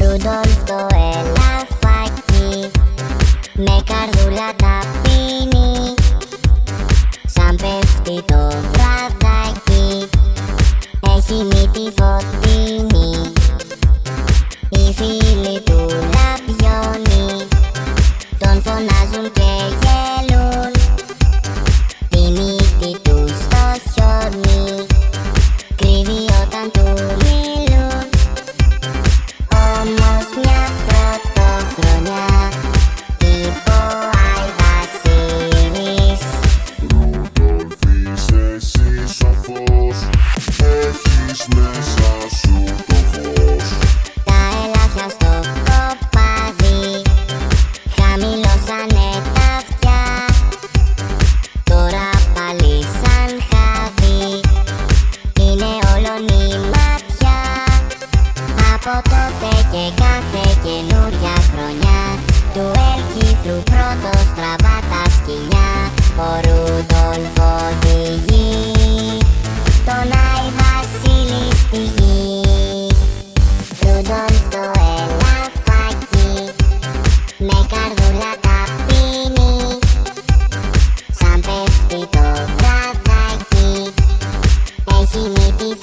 Ρούντολφ το ελαφάκι με καρδούλα τα πίνει σαν πέφτει feel it all. και κάθε καινούρια χρονιά. Του Ελκύθρου πρώτο στραβά τα σκυλιά ο Τον οδηγεί τον Άι Βασίλη στη γη. Ρούντολφ το ελαφάκι. Με καρδούλα ταπεινή. Σαν πέφτει το βραδάκι. Έχει μύτη